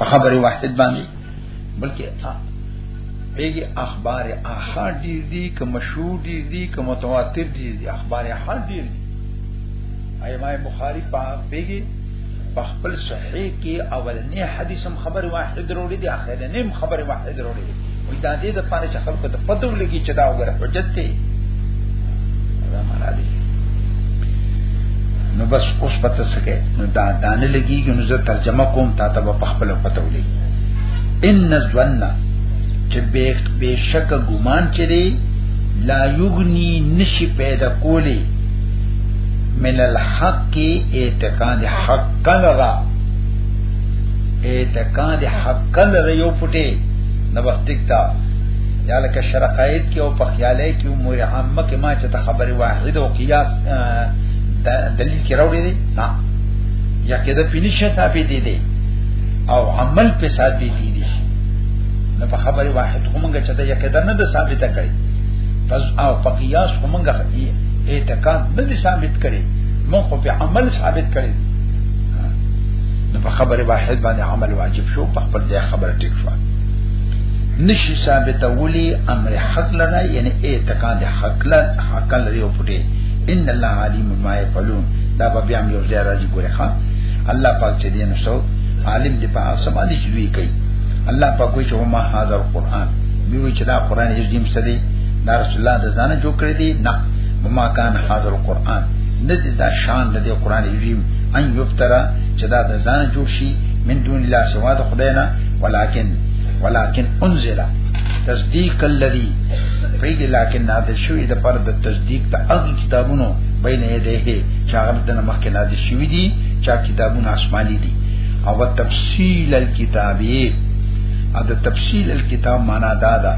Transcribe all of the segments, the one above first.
په خبره واحد باندې بلکې پیږي اخبار احاد ډیر دي که مشهور ډیر دي که متواتر ډیر دي اخبار احاد ډیر دي ایمه بخاری په پیږي په خپل صحیح کې اولنې حدیث هم خبر واحد وروړي دي اخرنې هم خبر واحد وروړي دي وي دا دې د پاره چې خلکو ته پته ولګي چې دا وګوره حجت دی دا معنا دی نو بس اوس پته سکے نو دا دانه لګیږي نو زه ترجمه کوم تا ته په خپل پته ولګي ان ظن چې به شک ګمان چي لا یغنی نشي پیدا کولی من الحق اعتقاد حق لرا اعتقاد حق لرا یو پټه نبستیک تا یا لکه شرقایت کې او په خیاله کې امور عامه کې ما چې ته خبره واحد او قیاس دلیل کې راوړي دي نه یا کې د فینیشه ثابت دي دي او عمل په ثابت دي دي نه په خبره واحد کومګه چې دا یا کې نه د ثابته کړي پس او په قیاس کومګه اعتقاد نه دي ثابت کړي مونږ خو په عمل ثابت کړي نو په خبره واحد باندې عمل واجب شو په خپل ځای خبره ټیک شو نشي ثابت ولي امر حق لنا یعنی اعتقاد حق لنا حق لري او پټي ان الله علیم ما یفعلون دا به بیا یو ځای راځي ګوره ښا الله پاک چې دین سو عالم دی په اسما دي چې وی کوي الله پاک وی چې ما هاذا القرآن وی چې دا قرآن یې دیم سره دا رسول الله د ځانه جوړ کړی دی نه وما کان حاضر القرآن ندی دا شان د دې قران کریم ان یفترا چې دا د ځان جوړ شي من دون الله سوا د خدای نه ولکن ولکن انزل تصدیق الذی فیګ لکن نازل شوی د پر د تصدیق ته هغه کتابونو بین یده چې هغه د مخکې نازل شوی دي چې کتابونه آسماني دي او تفصیل الكتابی ا د تفصیل الكتاب معنا دا ده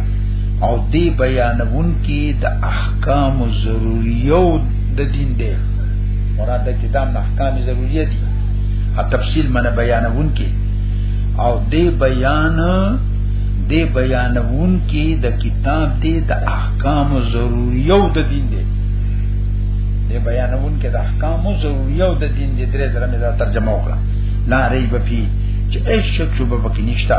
او دی بیانون کی د احکام ضروریو د دین دی مراد د کتاب نه احکام ضروریه دي ا تفصیل منه بیانون کی او دی بیان دی بیانون کی د کتاب دی د احکام ضروریو د دین دی دی بیانون کی د احکام ضروریو د دین دی درې درمه دا ترجمه وکړه لا ریب فی چې هیڅ شک شوبه پکې نشته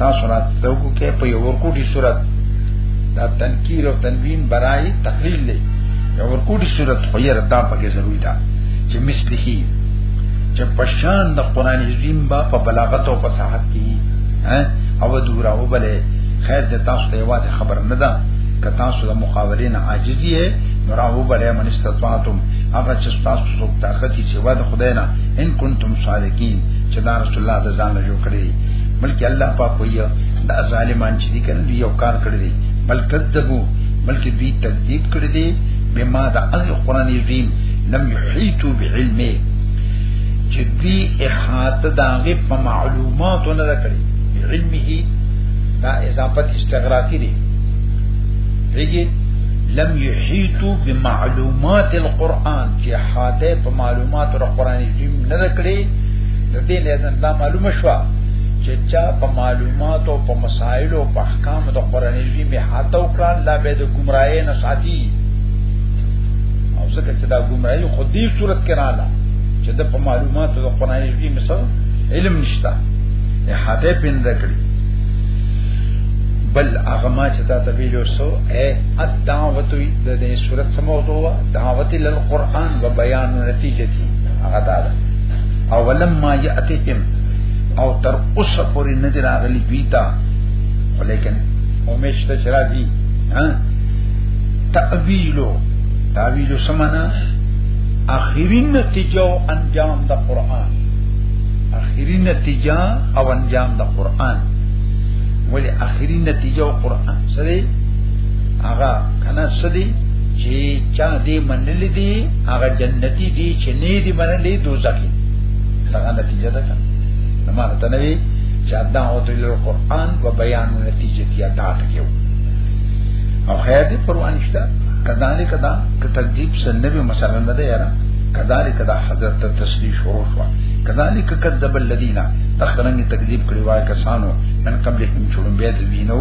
تاسو را توکو کې په یو ورکوټي صورت دا تنکیر او تنوین برای تقلیل دی یو ورکوټي صورت خو یې ردا پکې ضروری ده چې مثله چې پشان د قران عظیم با په بلاغت او فصاحت کې او دورا وبله خیر د تاسو ته یوازې خبر نه ده کتا سره مقابله نه عاجز یې نراهو بلې من استطاعتم هغه چې تاسو څوک طاقت یې سوا د خدای نه ان کنتم صادقین چې دا رسول الله د ځان جوړ کړی بلکې الله پاک وایي دا ظالمان چې دي کنه یو کار کړی دی بل کذبو بلکې دوی تکذیب کړی دی بما د اهل قران عظیم لم یحیتو بعلمه چې دوی احاطه داغه په معلوماتو نه کړی علمه دا اضافت استغراقی دی دیږي لم یحیتو بمعلومات القرآن چې حاته په معلومات او قرآن کریم نه کړی د دې نه دا معلومه شو چې چا په معلومات او په مسائل او په احکام د قرآن کریم حاته او کړه لا به د گمراهی نه ساتي او څنګه چې دا گمراهی خو دې صورت کې رااله چې د په معلومات او قرآن کریم سره علم نشته حاته پیند کړی بل هغه ما چې تا ته ویلو سو اے الدعوت د دې صورت سمو دوه دعوت ال قران و بیان نتیجه دي هغه دا ده او ولم ما یاتیهم او تر اوسه پورې نه دی راغلی دوی ته ولیکن امیش ته چرا دي ها تعویلو تعویلو سمانا اخیری نتیجه او انجام د قران اخیری نتیجه او انجام د قران ولی اخري نتیجه او قران سره هغه کنه سدي چې چا دې منل دي هغه جنتی دي چې نه دي منل دي دوزخ هغه نتیجه ده کنه نو ما ته نوي چې ادا او تل قران و بیان نتیجه دي ادا کېو او خیر دې پروان شته کذالک دا که تکذیب سنبه مثلا نه ده یاره کذالک دا حضرت تصریح شروع شو کذالک کذب الذین تخرنګ تکذیب کړي وای کسانو ان قبل کوم چړم به دوینو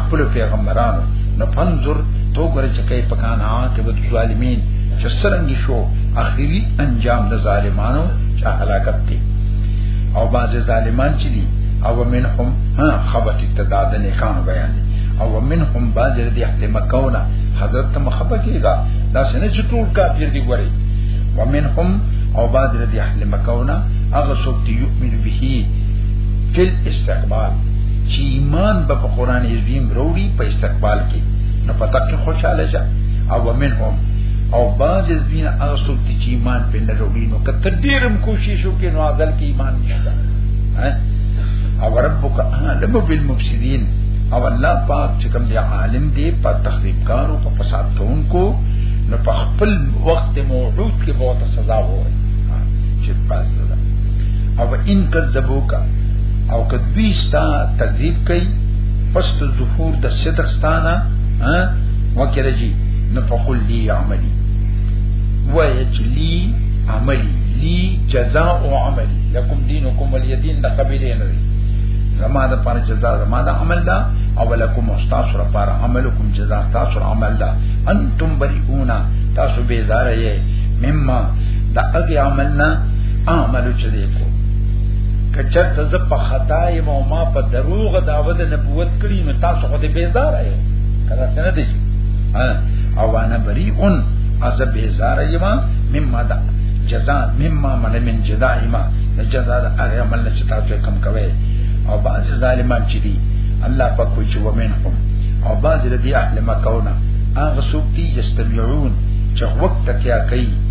خپل پیغمبرانو نو فنزور تو ګره چکه پکان عاقبت ظالمین چې سرنګ شو اخیری انجام د ظالمانو چې هلاکت دي او بعض ظالمان چې دي او منهم ها خبت ابتداد نه کان بیان دي او منهم بعض د اهل مکونه حضرت ته مخبه کیږي دا څنګه چې ټول کافر دي وره ومنهم او بعض د اهل مکونه هغه څوک چې یؤمن به فل استقبال چې ایمان به په قران عظیم وروړي په استقبال کې نو پتا کې خوشاله شه او ومنهم او باز دین هغه څوک چې ایمان په نه وروړي نو کته ډیرم کوشش وکړي نو عدل کې ایمان نشته او ربک اعلم بالمفسدين او الله پاک چې کوم دی عالم دی په تخریب کارو په فساد کوونکو نو په خپل وخت موعود کې به سزا وایي چې پاسه ده او ان کذبوکا او کدوی ستا تکذیب کوي پس د ظهور د صدق ستانه ها وکړه جی نو فقل لی عملی وای چې لی عملی لی جزاء او عملی لکم دینکم ولی دین د قبیله نه دی زما د پر جزاء زما د عمل دا او لکم استاذ سره پر عملکم جزاء تاسو عمل دا انتم بریئون تاسو بیزاره یې مما دا هغه عمل نه عمل چې دی کو کچر ته زه په خطا یم او ما په دروغ داوه د نبوت کړی نو تاسو خو دې بیزار یې کله څنګه دی او انا بریئون از بیزار یم مما دا جزاء مما من من جزاء ما د جزاء د هغه عمل چې تاسو کم کوي او بعض ظالمان چې دي الله په کوی چې ومنهم او بعض لدی اهل مکونه هغه سوکتی یستمعون چې وخت تکیا کوي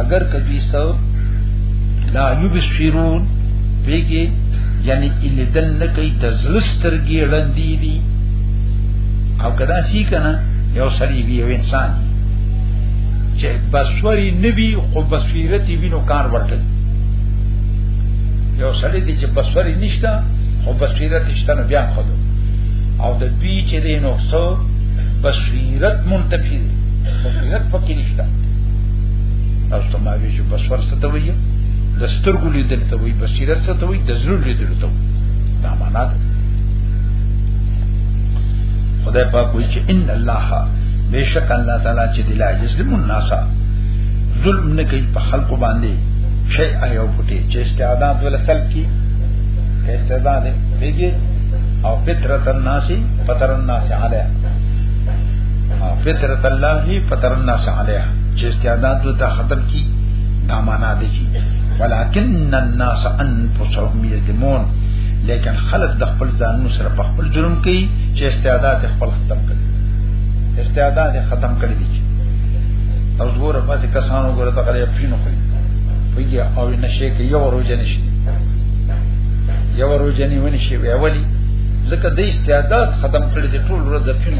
اگر کدی سو لا یبصرون پیګي یعنی ان دل نه کوي د زلسترګي ړندې دي او کدا سی کنه یو سړی وی یو انسان چې بسوري نبی او بصیرتی وینو کار ورته یو سړی دی چې بسوري نشته او بصیرت شته نو بیا خو او د دوی چې دینو څو بصیرت منتفی دی بصیرت پکې نشته او ته ما وی چې بصور څه ته وایي د سترګو لیدل ته وایي بصیرت څه ته وایي د زړه لیدل ته وایي دا معنا ده خدای پاک وایي چې ان الله بیشک الله تعالی چې دلا یسلم الناس ظلم نه کوي په خلق باندې شي ایو پټي چې استعداد ول خلق کی استعداد پیږي او فطرت الناس فطر الناس علیه فطرت الله فطر الناس علیها چې استعداد ته ختم کی دا معنا دی چې ولکن الناس انفسهم یظلمون لیکن خلق د خپل ځانونو سره په خپل جرم کوي چې استعداد خپل ختم کړي استعداد ختم کړي دي او زور په ځکه کسانو ګره ته غلې پینو کوي پیږي او نشه کوي یو روزه نشي یو روزه نیونه شي ویولي ځکه د استعداد ختم کړي دي ټول ورځ د پینو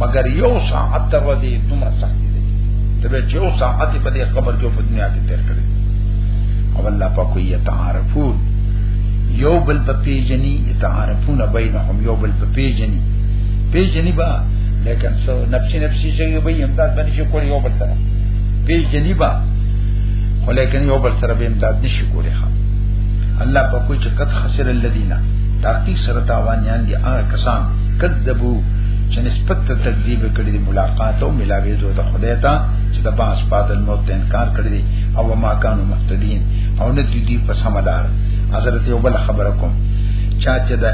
مګر یو ساعت تر ودی دومره سخت دی ته به یو ساعت په دې خبر کې په دنیا کې تیر کړی او الله پاک یې تعارفون یو بل په پیجنی تعارفون بینهم یو بل په پیجنی پیجنی با لیکن سو نفسی نفسی څنګه به امداد باندې شي کولی یو بل سره پیجنی با خو لیکن یو بل سره به امداد نشي کولی ښا الله په کوئی چکت خسر الذین تحقیق سره تاوانیان دي هغه کسان کذبو چې نسبت ته تکذیب کړی دی ملاقات او ملاوي دوه د خدای ته چې د باس پاد الموت انکار کړی دی او ما کانو مهتدین او نه دی دی په سمدار حضرت یو بل خبره کوم چا چې د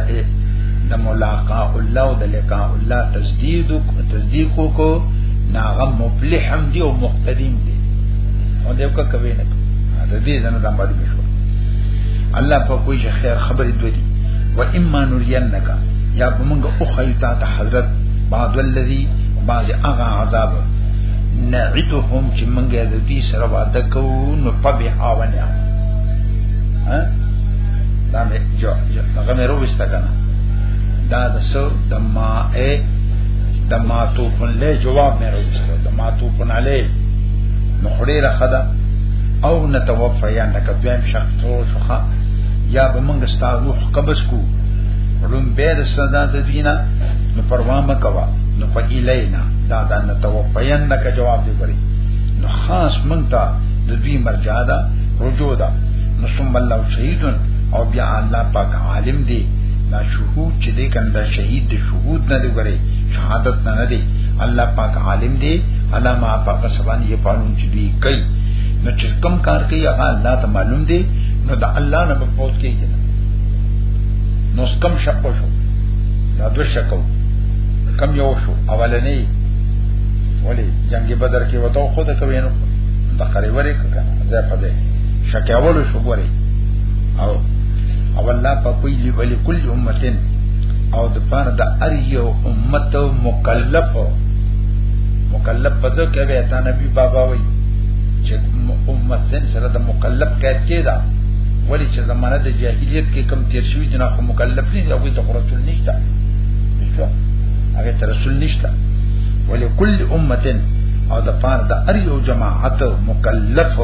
د ملاقا الله او د لقاء الله تجدید تصدیق کو ناغه مفلح هم دی او مقتدیم دی او دیو کا کوي نه د دې زنه د معلومه شو الله په کوئی خیر خبرې دوی و اما نورینک یا بمنګ او خیتا ته حضرت بعد الذی بعض اغا عذاب نعدهم چې منګه د دې سره وعده کوو نو په به اوانیا ها دا مې جو هغه مې رويست کنه دا د سو د ما ا د ما تو په له جواب مې رويست د ما تو په علی نو خړې راخدا او نتوفیا نک دویم شخص شوخه یا به موږ ستاسو روح قبض کو علوم به د صدا د دینا نو پروا مکوا نو فإلینا دا دا نه توفین نک جواب دی کړی نو خاص مونږ ته د دوی مرجع ده رجوع ده نو ثم الله شهید او بیا الله پاک عالم دی دا شهود چې دې کنده شهید د شهود نه دی ګره شهادت نه نه دی الله پاک عالم دی الله ما پاک سبحان یې پالون چې دی کوي نو چې کم کار کوي هغه الله ته معلوم دی نو دا الله نه په پوت کېږي نو کم شک شو دا دو شکو کم یو شو اولنی ولی جنگ بدر کې وته خو د کوي نو د قریوري کړه زه په دې شک اول شو ګوري او او الله په کوئی ولی کل امتن او د پاره د ار یو امت مکلف مکلف پځو کې وې تا نبی بابا وای چې امتن سره د مکلف کېد کېدا ولی چې زمانه د جاهلیت کې کم تیر شوی جنا خو مکلف نه دی هغه ته رسول نشته نشته هغه ته رسول نشته ولی کل امتن او د پار د ار یو جماعت مکلف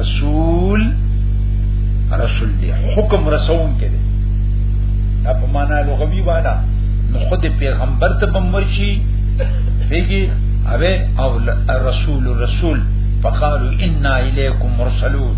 رسول رسول دی حکم رسون کې دی دا په معنا لغوي وانا نو خود پیغمبر ته بمرشي پیږي اوه او رسول رسول فقالوا انا اليكم مرسلون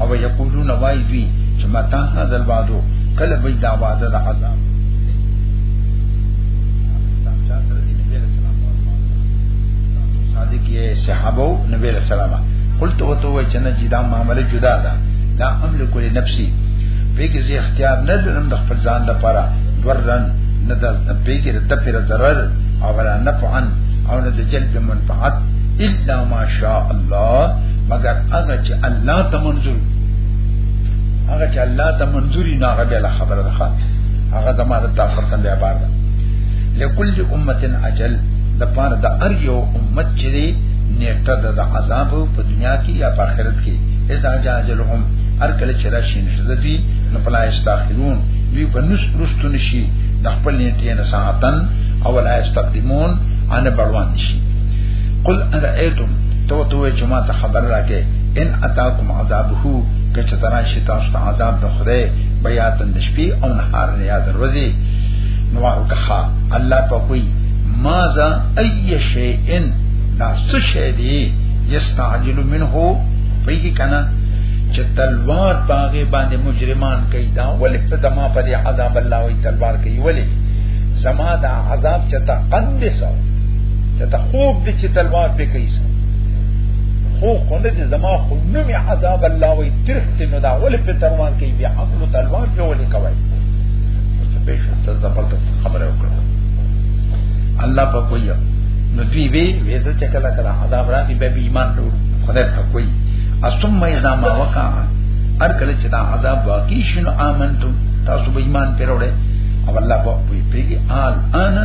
او یقولون وای دوی چې متا هذا الوعد کله به دا وعده د عذاب صادق یې صحابه نبی رسول الله قلت وته وای چې نه جدا معاملې جدا ده لا املک لنفسي بیګه زی اختیار نه لرم د خپل ځان لپاره ورن نه د بیګه د تپیر ضرر او ولا نفعا او نه د جلب منفعت الا ما شاء الله مگر هغه چې الله ته منظور هغه چې الله ته منظوري نه هغه بل خبره ده هغه زماره د تاسو څخه دی بار ده لکل امه اجل د پاره د ار یو امت چې دی نیټه د عذاب په دنیا کې یا په آخرت کې اذا جاء اجلهم هر کله چې راشي نشته دی نو فلا استاخرون دوی په نس پرستو نشي د خپل نیټه نه ساعتن او لا استقدمون ان بروان شي قل ارئیتم ته ورته وې چې ما ته خبر راکې ان اتاکم عذابه کچه ترا شي تاسو ته عذاب د خدای بیا تن د شپې او نهار نه یاد ورځي نو ورکه الله په کوئی ماذا ای شی ان دا څه شی دی یستعجل منه پیږي کنه چې تلوار پاغه باندې مجرمان کوي دا ولې په دما پر عذاب الله وي تلوار کوي ولې زما دا عذاب چې تا قند سو چې دا خوب دي چې تلوار په کوي خو خو نه دي زما خو نو می عذاب الله وي ترخت نو دا ول په تلوار کوي بیا عقل تلوار په ولي کوي چې به شت زبر خبره وکړه الله په کوی نو دوی وی ویزه چې کله کله عذاب راځي به ایمان ورو خدای په کوی ثم اذا ما وقع هر کله چې دا عذاب واقع شنو امنتم تاسو به ایمان پیروړې او الله په پیږي آل انا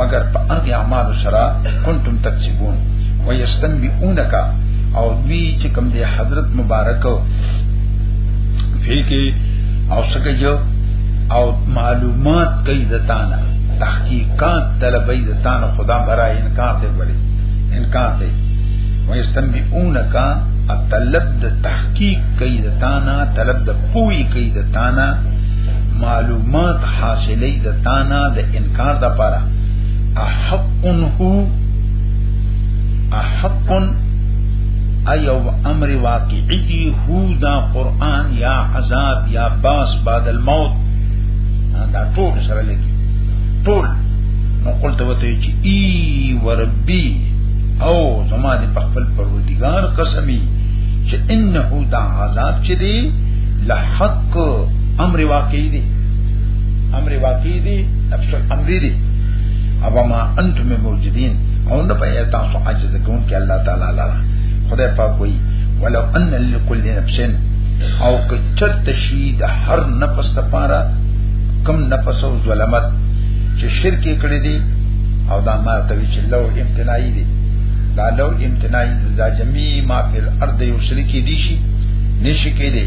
مگر په هغه اعمال سره کنتم تکسبون ويستنبئونك او دوی چې کوم دی حضرت مبارک فی کې او څنګه جو او معلومات کوي د تانا تحقیقات طلبي د تانا خدا برا انکار دی وړي انکار دی ويستنبئونك طلب د تحقیق کوي د تانا طلب د پوي کوي د تانا معلومات حاصلې د تانا د انکار دا پارا احق هو احق ایو امر واقعی دی هو دا قرآن یا عذاب یا باس بعد الموت دا ټول سره لګي ټول نو قلت وته چې ای وربي او زما دې په خپل پروردگار قسمی چې انه دا عذاب چې دی لحق امر واقعي دی امر واقعي دي نفس الامر دي او ما انتم موجودين او نه په تاسو عجز کوم کې الله تعالی لاره خدای پاک وایي ولو ان لكل نفس او کچر تشید هر نفس لپاره کم نفس او ظلمت چې شرک کړی دي او دا ما ته چې لو امتناعي دي دا لو امتناعي دا جميع ما په الارض یو شرک دي شي نشي کېدی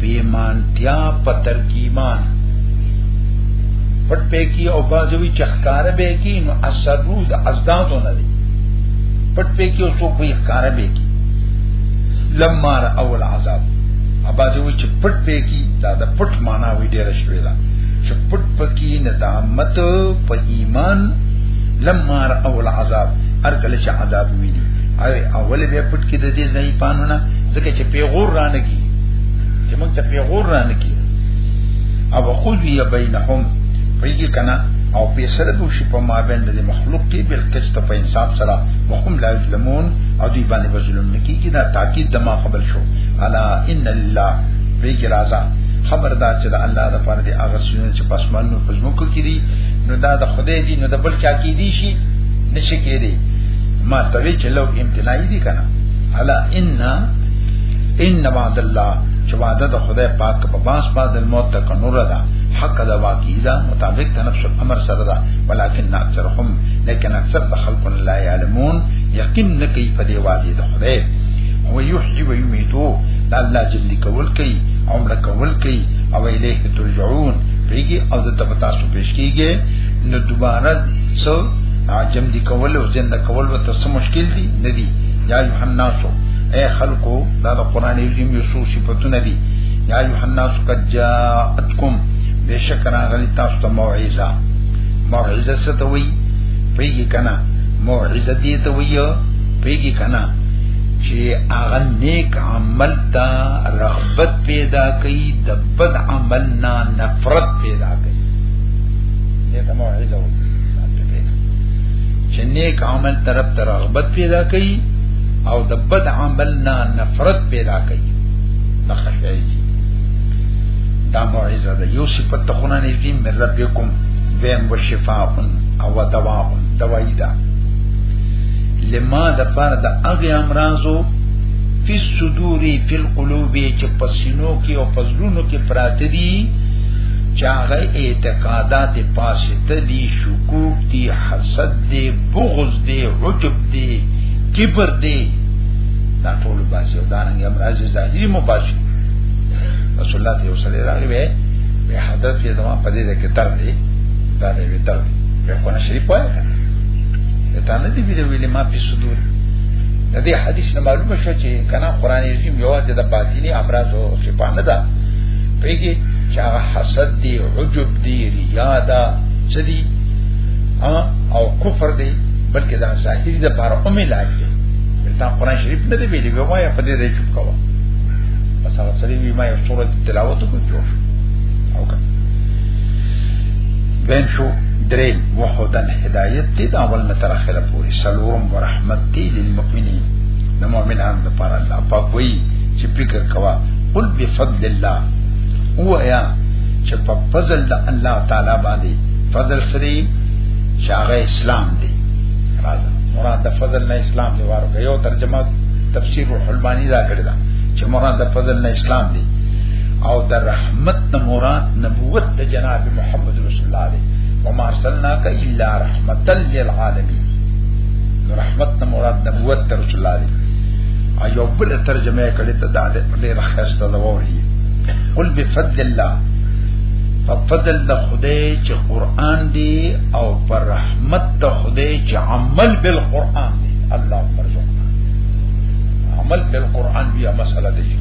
پیمانتیا په ترکیبان پټ پې کی او بازوی چخکار به کی نو اثرو د ازدادو نه دی پټ پې کی او سو کوی ښکار به کی لما را اول عذاب ابازوی چې پټ پې کی دا د پټ معنا وی ډیر شوی دا چې پټ پکی ندامت په ایمان لما را اول عذاب هر کله چې عذاب ویني او اول به پټ کې د دې ځای پانونه ځکه چې پیغور رانه کی چې موږ ته پیغور را نه کی او خود یا بینهم پیږي کنه او پیسره به شي په ما باندې د مخلوق کې بل قسط په انصاف سره وهم لا ظلمون او دی باندې ظلم نه کیږي دا تاکید د ما خبر شو الا ان لله پیږي راځه خبردار چې د الله د پاره دی هغه سونه چې پسمنو پزمو کو کړي نو دا د خدای دی نو د بل چا کې دی شي نشي کېږي ما ته وی چې لو امتناعي دي کنه الا ان ان وعد الله چې وعده د خدای پاک په باس بعد الموت تک نور ده حق دا واقعي ده مطابق د نفس الامر سره ده ولکن اکثرهم لیکن اکثر د خلق لا يعلمون یقین نه کوي په دی وعده د خدای هو یحیی و یمیتو دا الله جل کول کوي عمر کول کوي او الیه ترجعون پیږي او د تبتا سو پیش کیږي نو دوباره سو عجم دی کول او زنده کول و تاسو مشکل دي ندي یا یوحنا سو اے خلقو دا د قران عظیم یو څو صفاتونه دي یا یوحنا قد جاءتکم بشک راغلی تاسو ته موعظه موعظه څه ته وایي پیږي کنه موعظه دې ته وایي پیږي کنه چې هغه نیک عمل ته رغبت پیدا کوي د بد عمل نه نفرت پیدا کوي دې ته موعظه وایي چې نیک عمل طرف ته رغبت پیدا کوي او د بد عمل نه نفرت پیدا کوي دا خشوي دا معزه ده یو صفت ته خونه نه دي مې ربکم ویم وشفاء او دواء دوايي ده لما د پر د هغه امراضو فی الصدور فی القلوب چې پسینو کې او پزړونو کې پراته دي چې هغه اعتقادات پاسته دي شکوک دي حسد دي بغض دي عجب دي کبر دی دا ټول باسي او دا رنګ امراض زادي مو باسي رسول الله صلی الله علیه راغی به به حضرت یې زما په دې کې تر دی دا دې وی تر دی په قرآن شریف وایي دا نه دی ویلې ویلې ما په صدور د دې حدیث نه معلومه شو چې کنا قرآن عظیم یوازې د باطینی امراض او شفا نه ده پیږي چې هغه حسد دی عجب دی ریا ده چې دی او کفر دی بلکې دا ساحل د بار او ملاج دی دا قران شریف نه دی ویلي وای په دې ځای چوپ کاوه بس هغه سړي وی ما یو سورۃ تلاوت کو جوړ او کا بین شو درې وحدن هدایت دې دا اول نه تر اخره پوری سلورم ورحمت دې للمؤمنین د مؤمنانو لپاره الله پاک وی چې فکر کوا قل بفضل الله هو یا چې په فضل الله تعالی باندې فضل سری شاغه اسلام دی راځه مراد د فضل نه اسلام دی ورکه یو ترجمه تفسیر الحلمانی دا کړی دا چې مراد د فضل نه اسلام دی او د رحمت نه مراد نبوت د جناب محمد رسول الله دی وما ارسلناک الا رحمتا للعالمین رحمت نه مراد نبوت د رسول الله دی ایو بل ترجمه کړی ته دا ډېر خسته دا وری قل بفضل الله فضل د خدای چې قران دی او پر رحمت ته خدای چې عمل بالقران دی الله مرزقنا عمل بالقران بیا مسله دی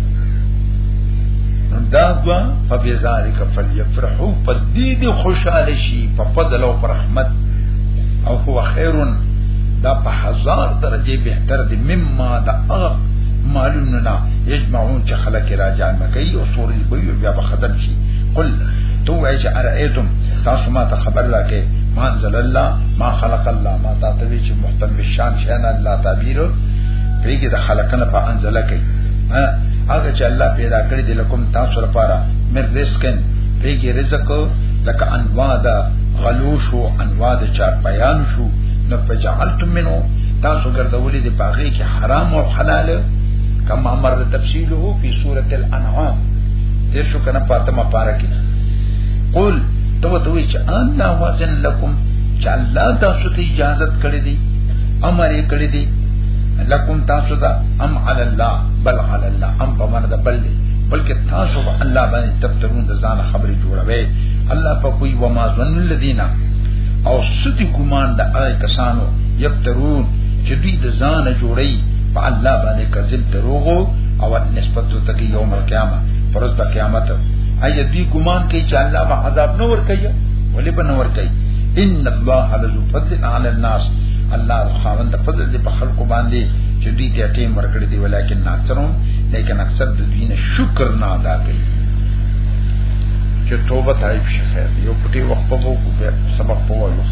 نو دا دوا فبذالک فلیفرحوا فدید خوشاله شي په فضل او پر رحمت او هو خیرن دا په هزار درجه بهتر دی مما دا هغه مالونه نه یجمعون چې خلک را جمع کوي او سورې به بیا به ختم شي قل تو وای چې ارایتم تاسو ما ته خبر راکې ما انزل الله ما خلق الله ما تا ته چې محتم بالشان شان الله تعبیر پیګه د خلقنه په انزل کې ها هغه چې الله پیدا کړی دی لکم تاسو لپاره مر رزقن پیګه رزق لکه انواع دا غلو شو انواع د چار بیان شو نو فجعلتم منه تاسو ګرځولې د باغې کې حرام او حلال کما مر تفصیله فی سورۃ الانعام دیر شو کنه پاته ما پارا کی قول تو تو چې الله واسن لکم چې الله تاسو ته اجازه کړې دي امر یې کړې دي لکم تاسو ته ام علی الله بل علی الله ام په معنا ده بل بلکې تاسو به الله باندې تبترون د ځان خبرې جوړوي الله په کوئی و ما ظن الذین او سدی ګمان د هغه کسانو یبترون چې دوی د ځان جوړي په الله باندې کذب دروغو او نسبت ته کې یوم القیامت پرز د قیامت اي دې ګمان کوي چې الله به عذاب نه ور کوي ولې به نه ور کوي ان الله لذو فضل على الناس الله خاوند فضل دې په خلکو باندې چې دې ته ټیم ورکړي دی ولیکن اکثرهم لیکن اکثر د دین شکر نه ادا کوي چې توبه تایب شي خیر یو پټي وخت په وو سبق په وو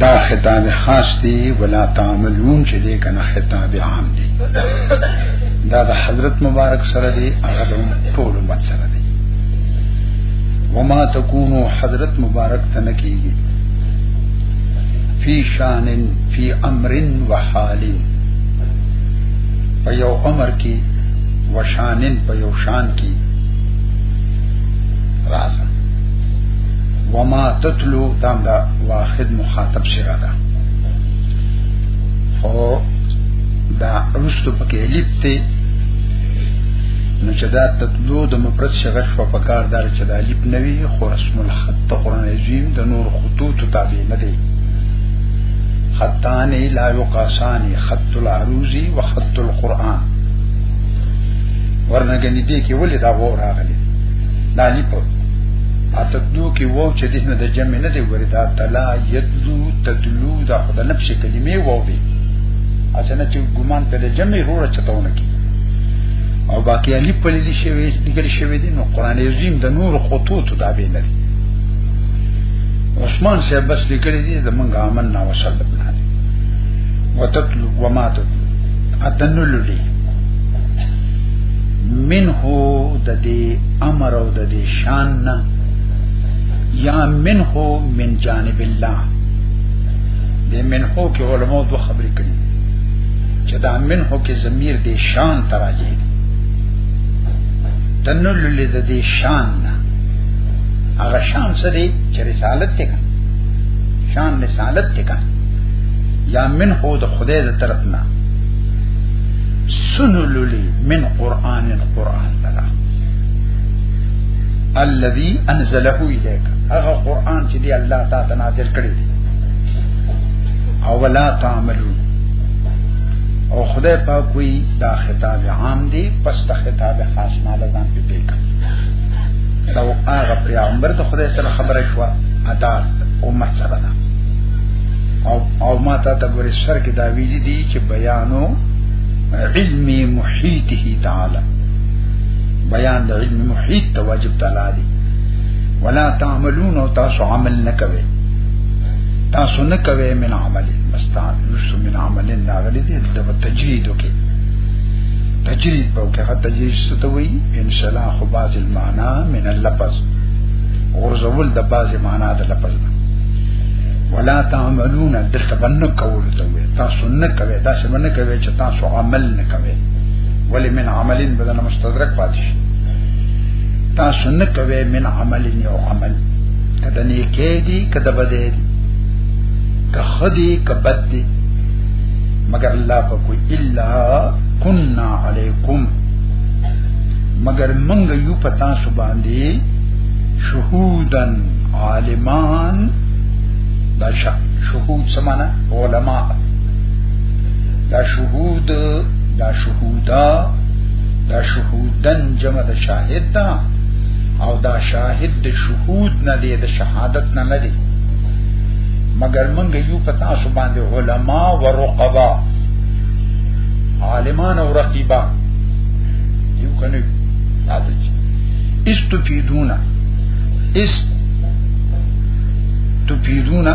دا خطاب خاص دی ولا تعملون چې دې کنه خطاب عام دی دا د حضرت مبارک سره دی هغه د ټول امت سره دی وما تکونو حضرت مبارک تنه کیږي فی شان فی امر و حال په یو امر کې وشانن په یو شان کې راځه وما تتلو تام دا واحد مخاطب شرا دا خو دا رستو پکې لیپ ته نو چې دا تتلو د مفرد شغه شو په کار دار چې دا لیپ نوي خو رسم الخط قران عظیم د نور خطوط تابع نه دی خطان لا یقاسان خط العروض وخط القرآن ورنګنی دی کې ولې دا وراغلی دا نه په اتتلو کې وو چې د نه د جمع نه دی ورې دا تلا یتلو تتلو دا خدای د نفس کلمې وو دی اچنه چې ګمان په جمع روړه چتاونه کې او باقی علی په لیدل شوی لیکل شوی دی نو قران عظیم د نور خطوط تابع نه دی عثمان سے بس لیکل دی زمونږ عمل نه وصل بنا دی وتتلو وما تتلو اتنلو دی منه د دې امر او د دې شان نه یا منه من جانب الله د منه کې علماء دوه خبرې کړي چې دا منه کې ضمیر د شان تراجه تنل لید د شان نه هغه شان سره چې رسالت ته شان رسالت ته یا من هو د خدای د طرف نه سنللی من قران قران لرا الذي انزله اليك هغه قران چې دی الله تعالی ته نازل کړی دی او ولا تعملون او خدای پاک کوئی دا خطاب عام دی پس دا خطاب خاص مال ځان په پیک دا هغه پیغمبر ته خدای سره خبره شو ادا امت سره دا او او ما ته د ګوري سر کې دا ویلي دي چې بیانو علم محیطه تعالی بیان د علم محیط ته واجب تعالی دی ولا تعملون او تاسو عمل نکوي تاسو نکوي من عمل مستان نشو من عمل ناغلی دی د تجرید وکي تجرید به وکي حتی تجرید ستوي ان شاء الله خو باز المعنا من اللفظ ورزول د باز معنا د لفظ ولا تعملون دلته بنکول ته تاسو نه کوي دا څه باندې کوي چې تاسو عمل نه کوي ولی من عملین بدل مستدرک پاتې شي تاسو نه کوي من عملین یو عمل کده نه کې دي کده بده دي که خدي که بد دي مگر الله په کوئی الا كنا علیکم مگر منګ یو پتا سو باندې شهودن عالمان دا شهود سمانا علماء دا شهود دا شهودا دا شهودن جمع د شاهد دا او دا شاهد د شهود نه دی د شهادت نه نه دی مگر منګ یو پتا سو باندې علما و رقبا عالمان او رقیبا یو کنه راځي استفیدونا است تفیدونا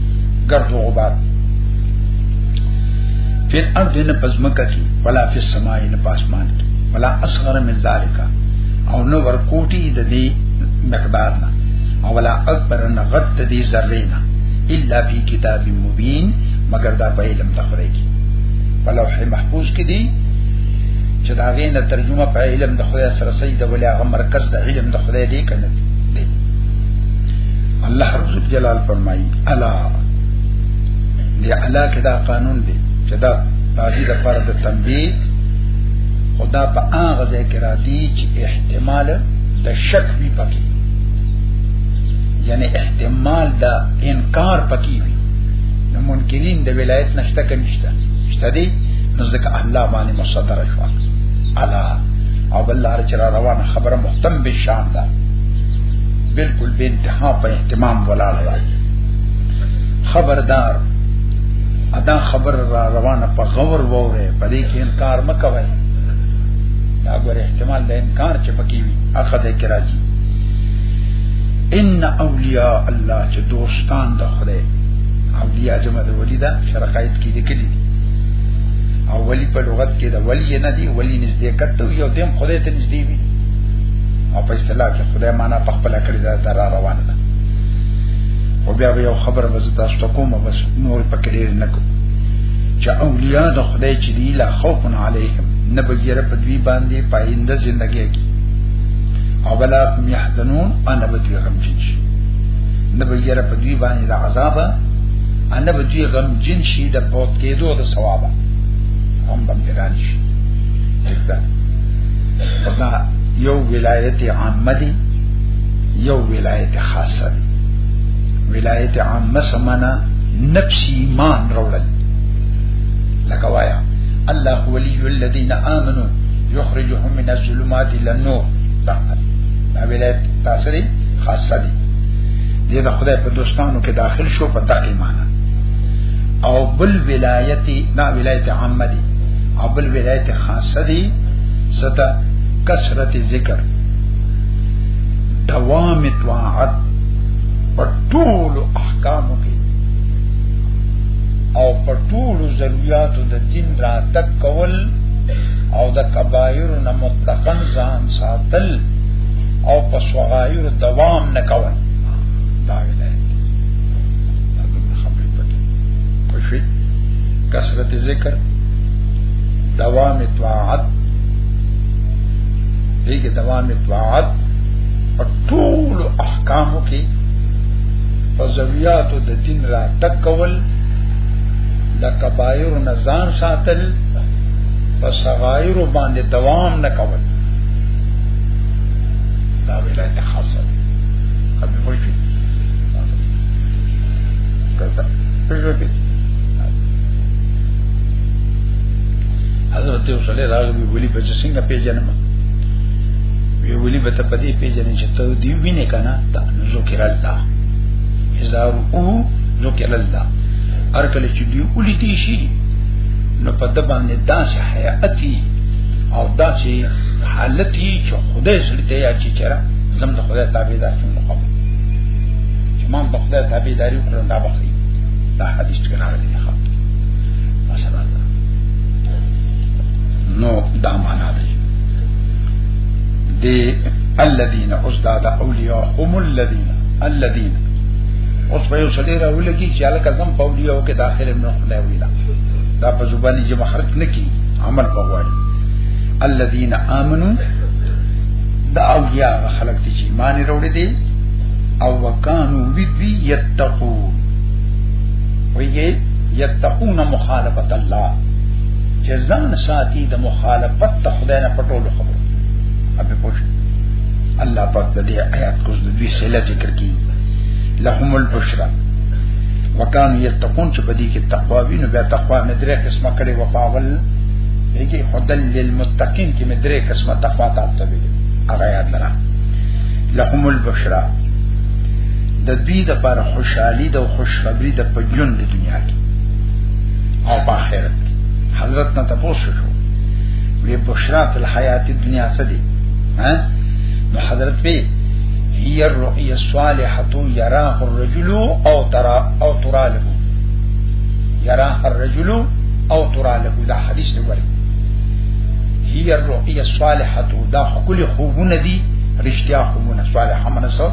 گرد و غبار فی الارض نه پزمکه کی ولا فی السماء نه پاسمان کی ولا اصغر من ذالک او نو ورکوټی د دې مقدار نه او ولا اکبر نه غد د دې ذره نه الا فی کتاب مبین مگر دا په علم تخره کی په لوح محفوظ کې دی چې دا غي نه ترجمه په علم د خدای سره سید ولا غمر کس د علم د خدای دی کنه الله رب جلال فرمایي الا دی الا کدا قانون دی چې دا راځي د فرض د تنبیه خدا په هغه ځای کې راځي چې احتمال د شک وی پکې یعنی احتمال د انکار پکې وي نو منکرین د ولایت نشته کنيشته شته دي نو ځکه الله باندې مصدر شو الا او بل لار چې روانه خبره محتم به شان ده بالکل به انتها په اهتمام ولاړ راځي خبردار ادا خبر را روانه په غور ووره په دې کې انکار مکوي دا ګور احتمال د انکار چې پکې وي اخد کې راځي ان اولیاء الله چې دوستان د خدای اولیاء جمع د ولی دا شرقایت کې لیکلي دي او ولی په لغت کې دا ولی نه دی ولی نزدېکت یو دیم خدای ته نږدې وي او په اصطلاح کې خدای معنا په خپل کړی دا تر روانه ده او بیا به یو خبر به تاسو ته کوم بس نور په کړی نه کوم چې اولیاء د خدای چې دی لا خوف علیهم نه به یې رب دوی باندې پاینده ژوندۍ کې او بلا یحزنون انا بدوی غم جنش نه به یې رب دوی باندې د عذاب انا بدوی غم جن شي د پوت کېدو د ثواب هم باندې رانشي دا یو ولایت عامه دی یو ولایت خاصه دی ولایت عامه سمانا نفس ایمان روړل لکه وایا الله ولی الذین آمنو یخرجهم من الظلمات الى النور دا دا ولایت تاسو دی خاصه دی دې د خدای په دوستانو کې داخل شو په دقیق معنی او بل ولایت دا ولایت عامه دی او بل ولایت خاصه دی ستا کثرت ذکر دوام طاعت په ټول احکامو کې او په ټول ضرورتو د دین را تک کول او د کبایر نه مطلقاً ځان ساتل او په صغایر دوام نه کول دا ویلای دا خبرې پټې پښې کثرت ذکر دوام طاعت دغه دوام طاعت په ټول احکامو کې په ضرورتو د دین را تکول د کبایر نزان ساتل په صغایر باندې دوام نه کول دا ولایت خاصه کبه وایي کړه حضرت یو صلی الله علیه ویلی په څنګه پیژنم وی ویلی به ته پدې پیژنې چې ته دی وینې کنه تا ذکر الله اذا او ذکر الله هر کله چې دی اولی دی شي نو په د باندې داسې حیاتی او داسې حالت یې چې خدای سره ته یا چې چر زم د خدای تابعدار شوم خو چې ما په خدای تابعداري وکړم دا بخي دا حدیث کې راغلی مثلا نو دا معنا دی دی الذين ازداد اولیاء هم الذين الذين اوس په یو سړي راول کی چې الکه زم په اولیاء کې داخله نه خلای ویلا دا په زبانی چې محرک نه کی عمل په غواړي الذين امنوا دا اولیاء خلق دي چې ایمان وروړي دي او وکانو وی یتقون ویږي یتقون مخالفت الله چې ځان ساتي د مخالفت ته خدای نه پټول خبر ابه پوښ الله پاک د دې آیات کوز د دوی سره ذکر کی لهم البشرا وکان یتقون چې بدی کې تقوا وینو بیا تقوا مې درې قسمه کړي وفاول یګي هدل للمتقین کې مې درې قسمه تقوا تاسو ته ویل هغه یاد لرم لهم البشرا د دوی د پر خوشحالي د خوشخبری د پجون د دنیا کې او په آخرت کې حضرت نه تاسو شو وی بشرا فی الحیات الدنیا سدی ها نو حضرت وی هي الرؤيا الصالحه يراه الرجل او ترى او ترى له يراه الرجل او ترى له دا حدیث دی وری هي الرؤيا الصالحه دا خپل خوبونه دي رښتیا خوبونه صالحه منسو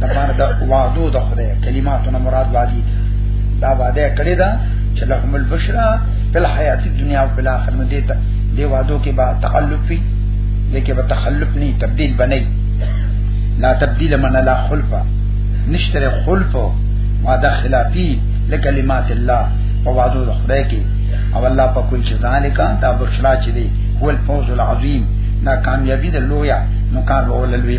د پاره د وعدو د خدای کلماتو نه مراد وادي دا وعده کړی دا چې لهم البشرا په حیات دنیا او په آخرت نو دې دې وعدو کې با تقلب وي لیکه به تخلف نه تبديل بنئ لا تبديل من لا خلف نشتر خلف ما دا خلافی لکلمات الله او وعدو د خدای کې او الله په کوئی چې ذالک دا بشرا چې دی هو الفوز العظیم نا کامیابی د لویا نو کار به ولوي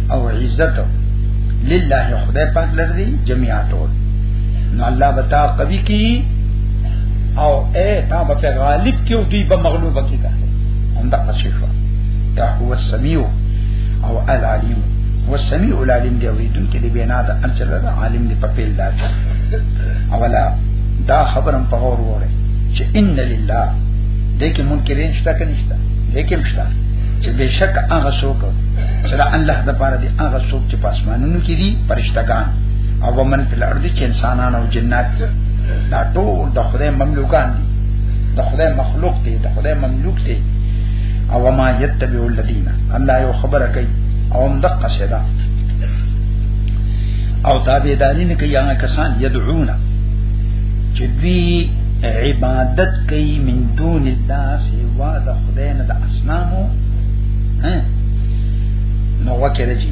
او عزت لله خدای پاک لري جميعا ټول نو الله بتا قوي کی او اے تا به غالب کې او دوی به مغلوب کی کا هم دا څه شو دا هو السميع او العليم هو السميع العليم دی وی دن کې دی بنا دا انچل دا عالم دی په پیل دا اولا دا خبرم په اور وره چې ان لله دې کې منکرین شته کنيشته دې کې مشته چې بشک هغه څوک چې دا الله د پاره دی هغه څوک چې پاسمانونو کې دي پرشتګان او ومن په لړ دي چې انسانان او جنات دي دا ټول د خدای مملوکان دي د خدای مخلوق دي د خدای مملوک دي او ما يتبع الذين الله یو خبره کوي او هم دقه شدا او تابعداري نه کوي هغه کسان يدعون چې دوی عبادت کوي من دون الله سوا د خدای نه د اسنامو نو وکړه جی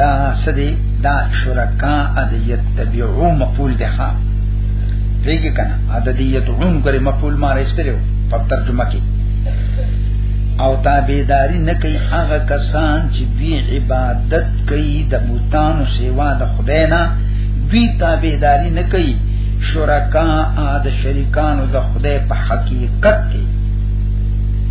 دا سدی دا شرکا ادیت تبعو مقبول ده ها پیږي کنه ادیت عون کرے مقبول ما رسلو په ترجمه کې او تابعداري نه کوي هغه کسان چې بی عبادت کوي د بوتانو سیوا د خدای نه بی تابعداري نه کوي شرکا د شریکانو د خدای په حقیقت کې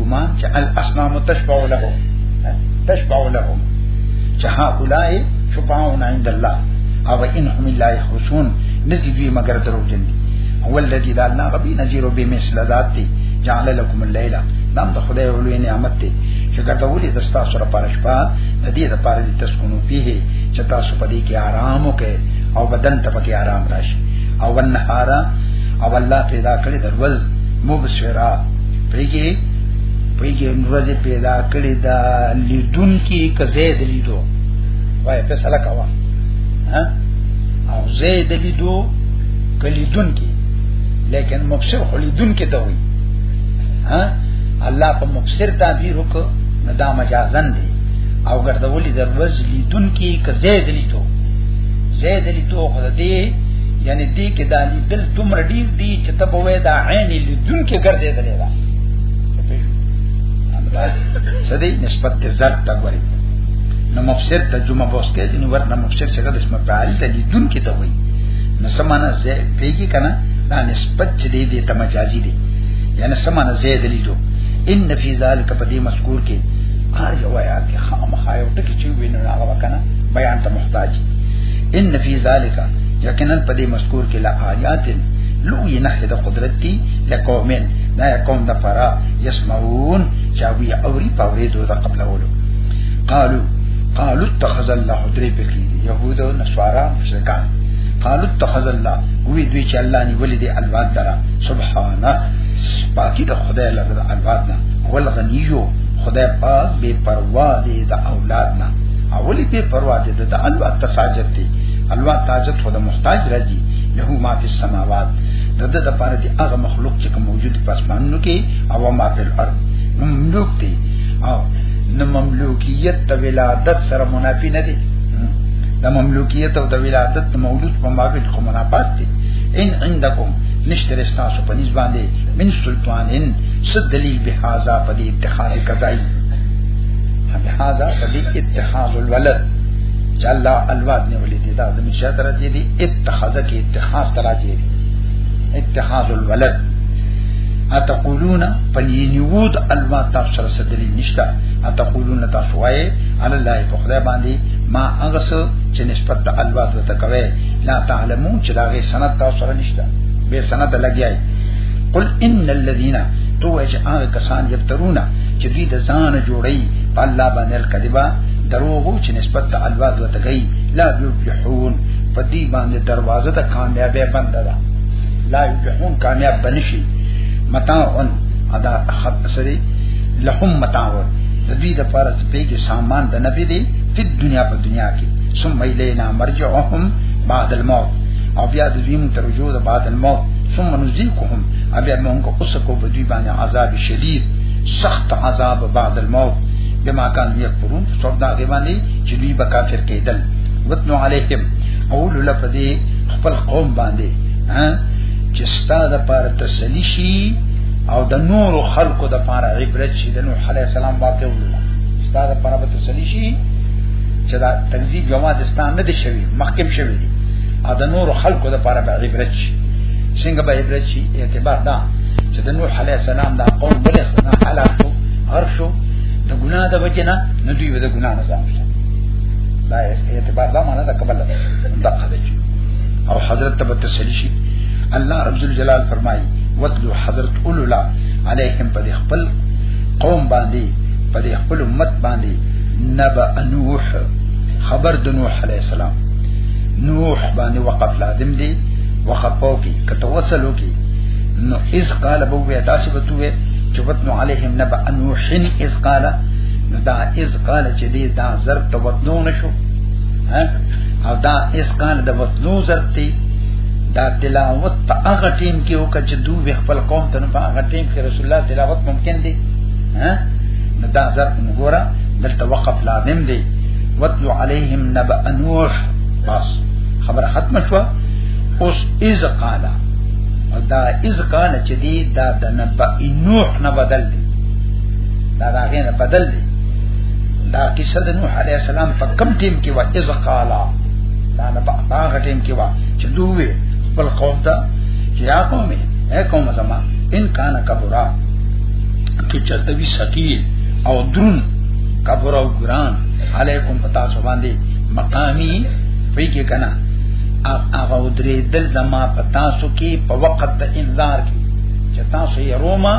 ګمان چې الاسلام تشفع له تشفع له چې ها اولای شفاعون عند الله او ان هم لا يحسون نذي دوی مگر درو جن دي هو الذي لا الله غبي نذير بمثل ذات دي جعل لكم الليل نام د خدای ولوی نعمت دي چې ګرځه ولې د تاسو لپاره شپه د دې لپاره چې تسکونو پیه چې تاسو په دې کې آرام وکړئ او بدن ته پکې آرام راشي او النهار او الله پیدا کړی د ورځ مبصرا پریګي پریګي نورځ پیدا کړی دا لیدون کی کزه د لیدو وای په سره کاوه ها او زه د لیدو کلیدون کی لیکن مبصر خلیدون کی ته وی ها الله په مبصر تعبیر وک نه دا مجازن دی او ګرځولې دروز لیدون کی کزه د لیدو زه د لیدو خدای یعنی دې کې د لیدل تم رډیر دی ته په وې دا عین لدون کې ګرځې دلې دا سدي نسبت ته ذات ته ګوري نو مفسر ترجمه بوسکه دي نو ورنه مفسر څنګه د اسم فاعل ته لدون کې ته وې نو سمانه زه پیږي کنه دا نسبت چې دې دې ته مجازي دي یعنی سمانه زه دې لیدو ان فی ذلک په دې مذکور کې هر یو آیات کې خامخا یو ټکی چې وینو هغه وکنه بیان ته محتاج ان فی ذالک یقینا په دې مذکور کې لا آیات لوی نه د قدرت دی لقومن دا قوم د پرا يسمعون چاوي اوري پاوري دوه د قبل اولو قالو قالو اتخذ الله درې پکې يهود او نصارا مشرکان قالو اتخذ الله وی دوی چې الله ني ولې دې الوان درا سبحانه باقي د خدای لپاره د الوان نه ول غنيو خدای پاک بے پروا دې د اولاد نه اولی بے پروا دې د الوان تساجت دې الوان تاجت خدای محتاج راځي له ما فی السماوات د د د پاره دی هغه مخلوق چې کوم موجود په اسمانونو کې او ما په الارض مملوک دی او نو مملوکیت د ولادت سره منافی نه دی د مملوکیت او د ولادت د موجود په مابین کوم منافات دی ان عندکم نشتر استاسو په نسبت باندې من سلطان ان څه دلیل به هاذا په دې اتخاذ قضای به هاذا په دې اتخاذ الولد چې الله الواد نه ولې دي دا د مشاتره دي اتخذ کی اتخاذ تراجی اتخاذ الولد اتقولون پنینیود الوا تاسو سره صدلی نشتا اتقولون تاسو وای علی الله په خدای باندې ما اغس چې نسبت د الوا ته کوي لا تعلمون چې داغه سند تاسو سره نشتا به سند لګیای قل ان الذين تو اج هغه کسان یبترون چې دوی د ځان جوړي په الله باندې الکذبا دروغو چې نسبت د الوا ته کوي لا یفلحون په دې باندې دروازه د کامیابی بند ده لا یفلحون کامیاب بنشي متاعن ادا خط سری لهم متاعن د دې د پاره چې په کې سامان د نبی دی په دنیا په دنیا کې ثم الینا مرجعهم بعد الموت او بیا د دې مون ترجو د بعد الموت ثم نذيقهم بیا مونږ کو اوس کو په دې باندې عذاب شدید سخت عذاب بعد الموت بما كانوا يكفرون فصدق باندې چې دوی به کافر کېدل وتنو علیکم اول لفظي خپل قوم باندې ها چې ستاد پر تسلی شي او د نور خلقو د پاره عبرت شي د نوح علی السلام واقع ولا ستاد پر تسلی شي چې دا تنظیم جماعت اسلام نه دي شوی محکم شوی دي او د نور خلقو د پاره عبرت شي څنګه به عبرت شي اعتبار دا چې د نوح علی السلام دا قوم بل سره حالات هر شو د ګناه د وجنه نه دوی به د ګناه نه ځان دا اعتبار دا معنا دا قبل ده دقه ده او حضرت ته تسلی شي الله رب جلال فرمایي وتلو حضرت اولو لا علیهم په خپل قوم باندې په خپل امت باندې نبا نوح خبر د نوح علی السلام نوح باندې وقف لازم دی وقفو کی کتوسلو کی نو اذ قال بوه داسبتوه چوبت نو علیهم نبا نوح اذ قال نو دا اس قال چې دې دا ضرب ته وتنو نشو ها او دا اس قال د وتنو ضرب دی دا تلاوت په هغه ټیم کې او کچ دوی خپل قوم ته په هغه ټیم کې رسول الله تلاوت ممکن دی ها نو دا ضرب وګوره دلته وقف لازم دی وتلو علیهم نبأ نوح بس خبر ختم شو اوس اذ قال دا اذ قال چې دی دا د نبأ نوح نه بدل دی دا دا غینه بدل دی دا قصه د نوح علی السلام په کم ټیم کې و اذ قالا دا نه په هغه ټیم کې و چې دوی خپل قوم ته یا قوم اے قوم زما ان کان کبرا کی چرته وی سکیل او درون کبرا او ګران علیکم پتا سو باندې مقامی وی کې کنا هغه درې دل زما پتا سو کې په وخت د انذار کې چې تاسو یې روما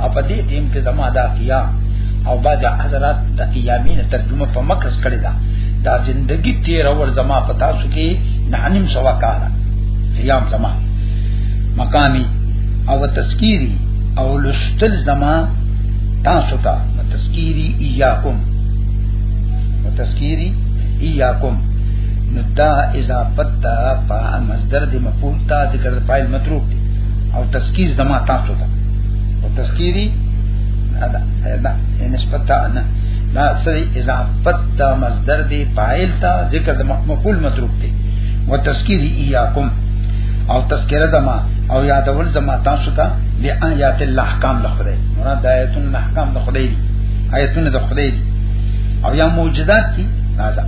او په دې ټیم کې زما دا قیام او باجا حضرات د قیامین ترجمه په مکس کړی دا دا زندگی تیر اور زما پتا سو کې نانم سوا کار قیام زما مقامی او تذکیری او لستل زما تاسو ته تذکیری ایاکم وتذکیری ایاکم نو دا اضافت دا په مصدر د مفعول تا ذکر فاعل متروک او تذکیر زما تاسو ته او تذکیری ادا ادا نسبت تا نه دا سری اضافت دا مصدر دی فاعل تا ذکر دا مفعول متروک دی و تذکیری ایاکم او تذکرہ دما او یادول زما تاسو ته بیا آیات الله احکام د خدای مراد آیاتونه احکام د خدای دی آیاتونه د خدای دی او یا موجودات دي نازا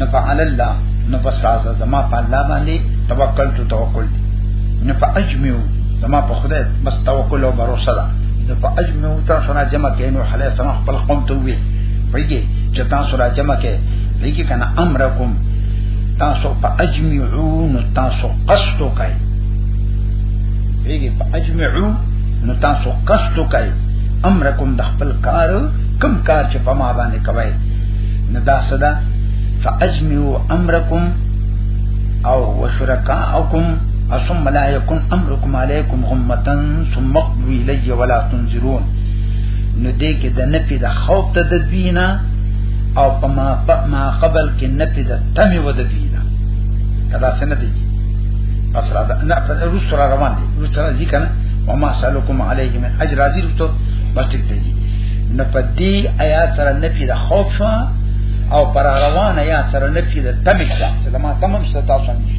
نفعل الله نفس رازا زما په الله باندې توکل تو توکل نفعجمو زما په خدای بس توکل او باور سره نو په اجمه او تر سره جمع کینو حاله سم خپل قوم ته وی ویږي چې تاسو را جمع کې ویږي کنه امرکم تاسو په اجمعو نو تاسو قصد کوي ویږي په اجمعو نو تاسو قصد کوي امرکم د خپل کار کم کار چې په ما باندې کوي نو دا صدا فاجمعوا امرکم او وشرکاءکم ثم لا يكن امركم عليكم غمه ثم قلوا الي ولا تنظرون نو دې کې د نفي د خوف ته د دوینا او په ما په ما قبل کې نفي د تمه و د دوینا کدا څنګه دي پس را ده نه پر روس را روان دي روس را ځي کنه وما سالکم علیه من اجر ازي روس بس ټیک دی نه په دې آیات سره نفي د خوف شو او پر روان آیات سره نفي د تمه شو چې ما تمام ستاسو نه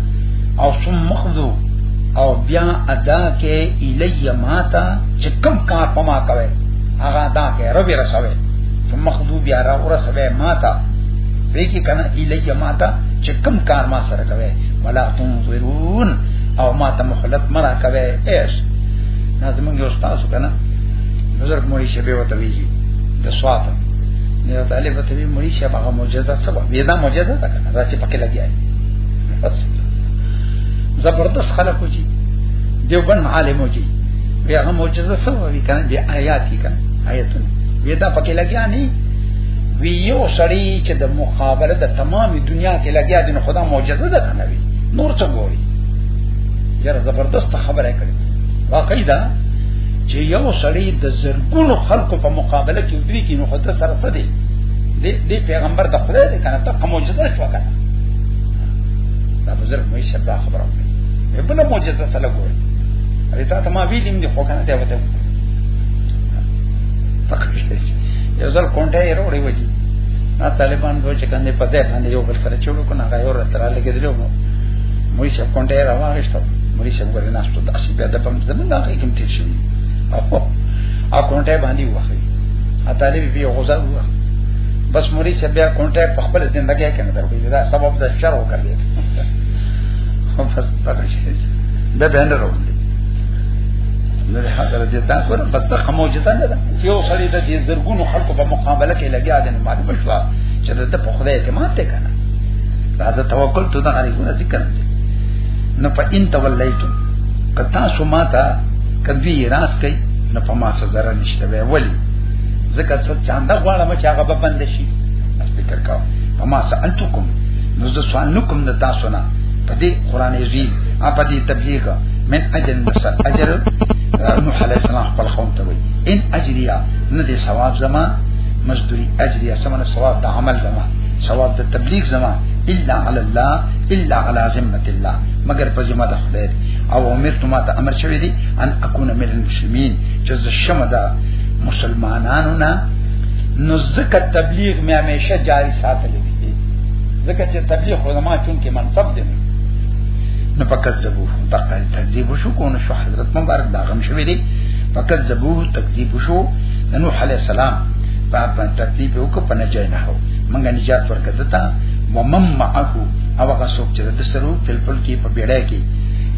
او ثم مخذو او بیا ادا کې الی ماتا چې کم کار پما کوي هغه ادا کې رب رسوي ثم مخذو بیا را ورسوي ماتا به کې کنه الی ماتا چې کم کار ما سره کوي ولا تنظرون او ما ته مخلت مرا کوي ايش نظم یو تاسو کنه نظر موري شبي وته ویږي د سواد نه طالب ته وی موري شبه معجزه سبا ودا معجزه ده کنه راځي پکې لګي زبردست خلق وجي دیوبند عالم وجي بیا هم معجزه سو وی کنه بیا آیات کی کنه آیتون وی دا پکې لګیا نه وی یو سړی چې د مقابله د تمام دنیا کې لګیا دي نو خدا معجزه ده کنه وی نور څه ګوري یاره زبردست خبره کړې واقعي دا چې یو سړی د زرګونو خلکو په مقابله کې ودرېږي نو خدا سره څه دی د پیغمبر د خدای کنه ته کومه معجزه شو کنه دا بزرګ مې شپ دا خبره وکړه په بل معجزه سره ګور اې تا ته ما ویلم دي خو کنه دا وته یو ځل کونټه یې وروړي وځي نا طالبان دوی چې کنده پته باندې یو بل سره چولو کو نه غيو رتر لګیدلو مې شپ کونټه راوغښتو مې شپ ګورې ناشته د اسی بیا د پم زمونږ هغه کوم تیر شي او او کونټه باندې وخی ا طالب بیا غوځاوه بس موري چې بیا کونټه په خپل ژوند کې دا سبب د شر وکړي هم پس پکې شي دا به نه راوړي نو له هغه د تا کور په تخ موجوده نه ده چې یو سړی د دې زرګونو خلکو په مقابله کې لګیا دی نو معلومه شو چې د په خدای اعتماد ته کنه راځه توکل ته دا غریبو نه ذکر دی نو په ان تولیتم کتا سو ماتا کدی راس کوي نو په ما سره نشته وی ولی ځکه څه چاندا غواړم چې هغه به بند شي ترکاو فما سألتکم نو زه سوال نکم د تاسو نه په دې قران عظیم ا په دې تبلیغ من اجر نصر اجر نوح علیہ السلام خپل قوم ته وی ان اجریا نه دې ثواب زما مزدوری اجریا سمنه ثواب د عمل زما ثواب د تبلیغ زما الا علی الله الا علی ذمه الله مگر په ذمہ د خدای او امر ته ماته امر شوی دی ان اكون من المسلمین چې زه شمه د مسلمانانو نه نو ځکه تبلیغ مې همیشه جاری ساتلی دی ځکه چې تبلیغ خو زما چون کې منصب دی نو فکذبوه تقل تکذیب شو کو نو شو حضرت مبارک دا غم شوی دی فکذبوه تکذیب شو نوح علی السلام په په تکذیب وکړ په نجای نه هو منګه نجات ورکړتا ومم معه او هغه څوک چې د سرو فلفل کې په بیړای کې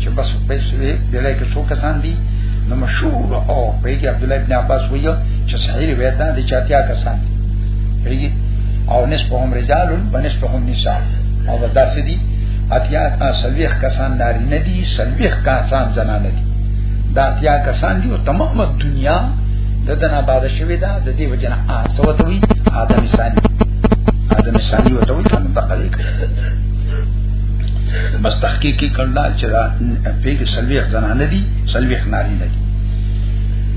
چې بس په سوي بیړای کې څو کسان دي نو مشهور او پیګي عبد الله ابن عباس ویو چې صحیح روایت ده د چاتیا کسان دی او نسبهم رجال و نسبهم نساء او دا څه دي اتیا سلویخ کسان ناری نه دي سلویخ کسان زنان دي دا اتیا کسان دي او تمام دنیا د دنا بعد شوی دا د دې وجنه اسوتوي آدم ثانی آدم ثانی وته وي کنه بقلی بس تحقیقی کړل چې دا پیګ سلویخ زنان دي سلویخ ناری نه دي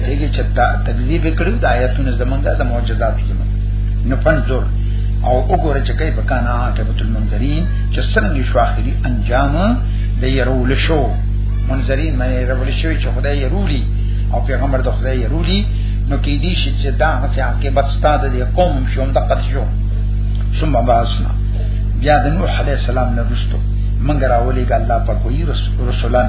دغه چې دا تکذیب کړو د آیاتونو زمونږه د معجزات کې نو پنځور او وګوره چې کای بکانا عاقبت المنذرین چې څنګه شو اخري انجام د يرول شو منذرین معنی يرول شو چې خدای يرولي او پیغمبر د خدای يرولي نو کې دي چې دا هڅه عاقبت ستاده د قوم شوم د قد شو ثم باسنا بیا د نوح علی السلام نه رسټو منګ راولې ګ الله په کوئی رسولان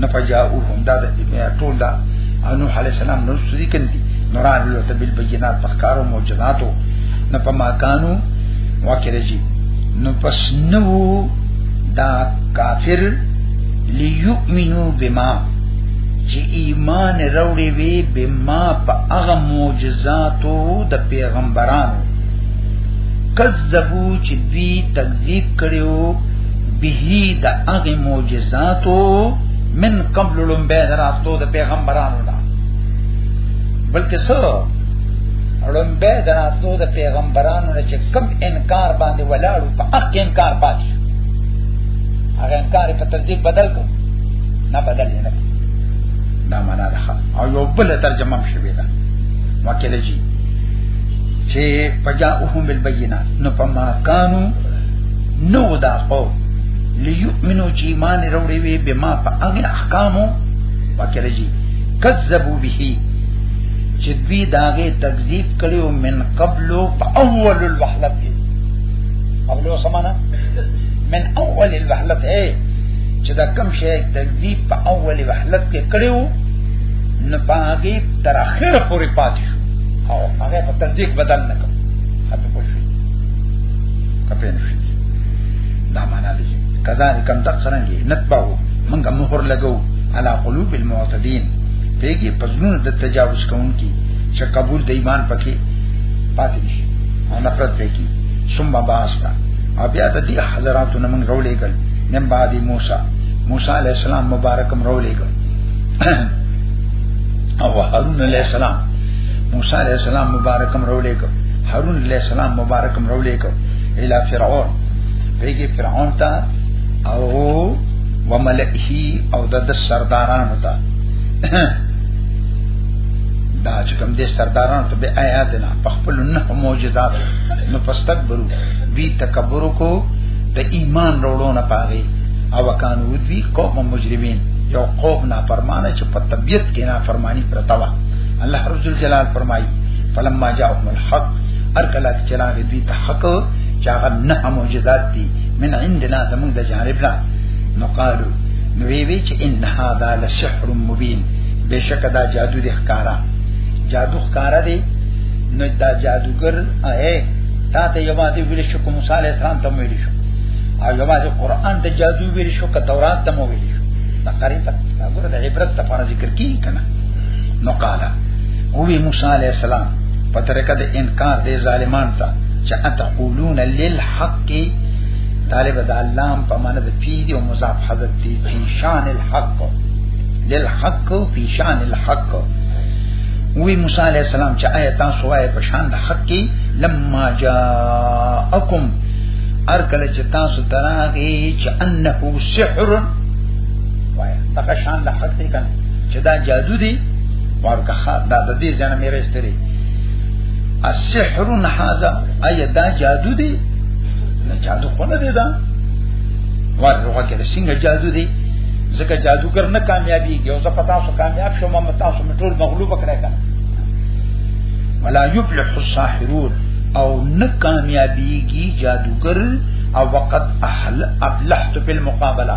نه فجاءوهم دا ټول دا انو عليه السلام نو سدي کندي نوران له تبل بينات پخکارو معجزاتو نه پما کانو واکره جی نو پس نو دا کافر لیؤمنو بما چې ایمان وروړي وي بما په هغه معجزاتو د پیغمبرانو کذبو چې دوی تکذیب کړو به د هغه معجزاتو من قبل لم به دراتو د پیغمبرانو نه بلکې سو لم به دراتو د پیغمبرانو نه چې کم انکار باندې ولاړو په حق انکار پاتې هغه انکار په ترتیب بدل کو نه بدل نه دا معنا ده او یو بل ترجمه شوی ده وکیل جی چې پجاءهم بالبينات نو پما کانو نو دا قو لیؤمنو چې ایمان وروړي وي به ما په هغه احکامو وکړي کذبو به چې دوی داغه تکذیب کړي او من قبل په اول الوحلت کې قبل سمانا من اول الوحلت اے چې دا کم شی تکذیب په اول وحلت کې کړو نه پاګي تر اخر پورې پاتې شو او هغه په تصدیق بدل نه کړ کپې نه شي دا معنا دی کذالک هم تقرنګي نتبو منګه مهر لګو علا قلوب المعتدين پیګي پزنون د تجاوز کوونکی چې قبول د ایمان پکې پاتې نشي او نفرت پیګي ثم باستا او بیا د دې حضراتو نه موږ رولې ګل نن بعد موسی موسی علی السلام مبارکم رولې ګل او هارون علی السلام موسی علی السلام مبارکم رولې ګل هارون علیہ السلام مبارک مرولې کو اله فرعون پیګه فرعون ته او وملئه او د سردارانو ته دا چې کوم دې سردارانو ته به آیاتنا په خپل نه معجزات نو پستکبرو وی تکبر کو د ایمان وروړو نه پاغي او کانو دوی قوم مجرمین یو قوم نه فرمانه چې په طبیعت کې نه فرمانی پرتاوه الله رب جلال فرمایي فلما جاءهم الحق ارکلا چراغ دوی ته حق چاغه نه معجزات دي من عندنا زمون د جانبنا نو قالو نو وی وی چې ان هاذا لسحر مبین بشک دا جادو دي ښکارا جادو ښکارا دي نو دا جادوګر اے تا ته یو باندې ویل شو کوم موسی علی السلام ته ویل شو او یو باندې قران ته جادو ویل شو ک تورات ته ویل شو تقریبا دا ګره د عبرت لپاره ذکر کی کنه نو قالا وی موسی علی السلام په طریقه د انکار د ظالمان ته چې اتقولون للحق طالب د علام په معنی د فی دی او مضاف حضرت دی فی شان الحق للحق فی شان الحق وی موسی علی السلام چې آیت تاسو وای په شان د حق کې لما جاءکم ار کله چې تاسو تراغي چې انه سحر وای دا شان د حق دی کنه چې دا جادو دی ورکه دا د دې ځنه مې راستري السحر هذا اي دا جادو دی نه جادو خو نه دی دا ورغه کې څنګه جادو دی ځکه جادوګر نه کامیابی یو ځه پتا سو کامیاب شو ما متا سو ټول مغلوب کړای کنه ولا یفلح الساحرون او نه کامیابیږي جادوګر او وقت احل ابلحت بالمقابله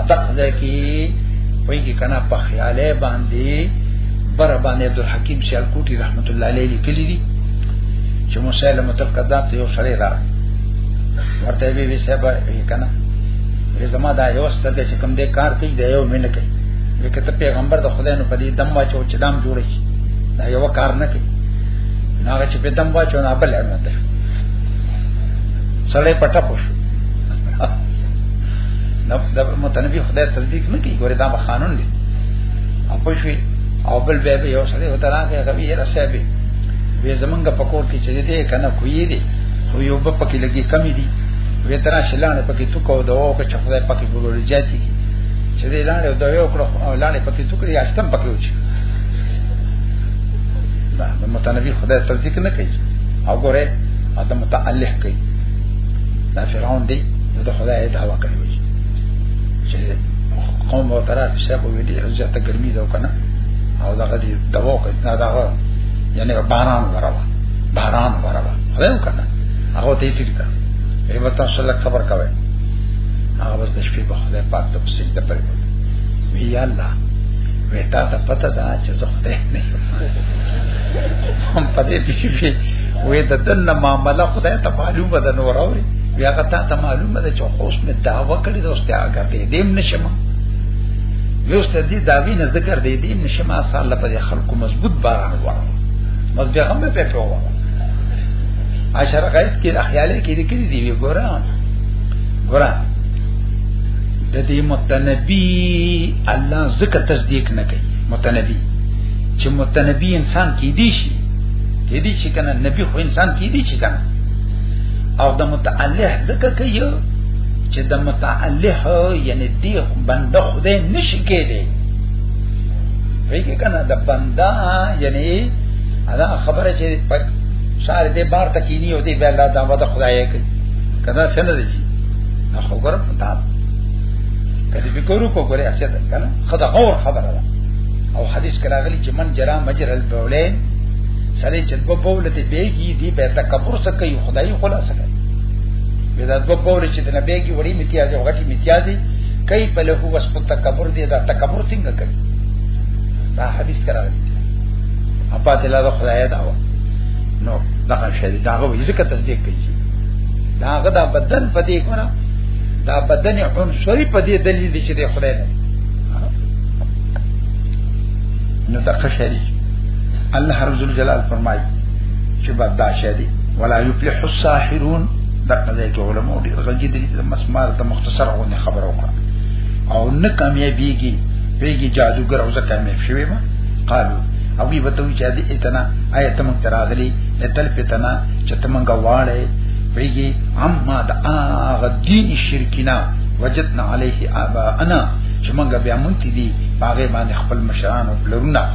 ادق ځکه ویږي کنه په خیاله باندې بر باندې عبد الحکیم سیالکوټی رحمت الله علیه لیکلی دي چې مسلمه تر کذاب ته یو سړی را ورته وی وی صاحب یې کنه وی زما دا یو سترګه چې کوم دې کار کوي دا یو مینه کوي لکه ته پیغمبر د خدای نو په دې دم واچو چې دم جوړ شي دا یو کار نه کوي نو هغه چې په دم واچو نه بل نه ده سړی پټه پوښ نو د متنبي خدای تصدیق نه کوي ګوره دا قانون دی او په شوي او بل بیا به یو سره وته راځي هغه یې رسېبي وې زمونږ په کور کې چې دې کنه کوی دی خو یو په پکې لګي کمی دی وې ترا شلان پکې تو کو دا او که چې خدای پکې ګورول جاتي چې دې لاندې دا یو کړو لاندې پکې تو کړی اختم پکې وچی دا متنبي خدای تصدیق نه کوي او ګوره ادم متعلق کوي دا فرعون دی نو د خدای دعوا کړې وي چې قوم او ترا شیخ وی دي زیاته ګرمي دا کنه او دا غدي دوا کوي دا دا یعنی باران وراوه باران وراوه خدای کنه هغه ته یې ټیک ده ایمه تاسو له خبر کوي هغه بس د شپې په خدای پاک ته پسې د پرې وی یا الله وی تا ته پته ده چې زه خدای نه یم هم پدې پیږي وې د دنه معاملې خدای ته معلومه ده نور اوري بیا که تا ته معلومه ده چې خوش مې دعوه کړې ده اوس ته اگر دې دې نشم یو ست دې داوی نه ذکر دې دې نشم اصل الله په خلکو مضبوط باران وړ مز بیا هم په پیو وړ عشر غیث کې اخیاله کې دې کړې دی ګورا ګورا د دې متنبی الله ذکر تصدیق نه کوي متنبی چې متنبی انسان کې دی شي کې دی شي کنه نبی خو انسان کې دی شي کنه او د متعلق ذکر کوي چې د متعلق یعنی دی بنده خدای نشي کېدی ویګه کنه د بنده یعنی ادا خبره چې پک شار دې بار تکینی او دې بلا دا ودا خدای کوي کدا څنګه دي نه خو ګر پتا کدی فکر کو ګره اسه کنه خدا غور خبره ده او حدیث کراغلی چې من جرا مجر البولین سره چې په بوله ته بیګي دی په تکبر سره کوي خدای خلاص کوي دا په بوله چې نه بیګي وړي امتیاز او غټي امتیاز کوي په له وس په تکبر دی دا تکبر څنګه کوي دا حدیث کرا دی اپا ته لا خدای دا و نو دا شری دا غو ځکه تصدیق کوي دا هغه دا بدن په دې کنه دا بدن عنصری په دې دلیل چې د خدای نه نو دا خشری الله رب جلال فرمایي چې بعد دا شی دی ولا یفلح الساحرون دغه ځای کې علماء ډېر غږی دي د مسمار ته مختصر غونې خبره وکړه او نه کامیابیږي پیږي جادوګر او زکه مې شوی ما قالو او وی وته چې دې اتنا آیت مون تراغلی لتل پتنا چې تمنګ واړې پیږي اما د هغه دین شرکینا وجدنا علیه ابا انا چې مونږ بیا مونږ دي باغې باندې خپل مشران او پلرونه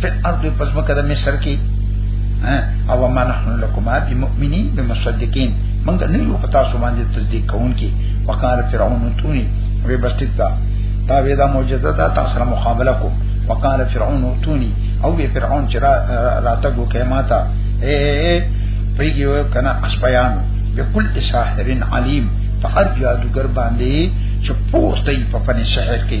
په ارض په ځمکه د مصر کې او ما نحن لكما بمؤمنين بمصدقين من نه یو پتا سو باندې تصدیق کوونکی وقال فرعون تونی وی بسټیک دا دا وی دا معجزه دا تاسو سره مقابله کو وقال فرعون تونی او وی فرعون چې راته کو کما تا اے پیګیو کنا اسپیان بكل ساحر علیم په هر جادوګر باندې چې پوښتې په پنځه شهر کې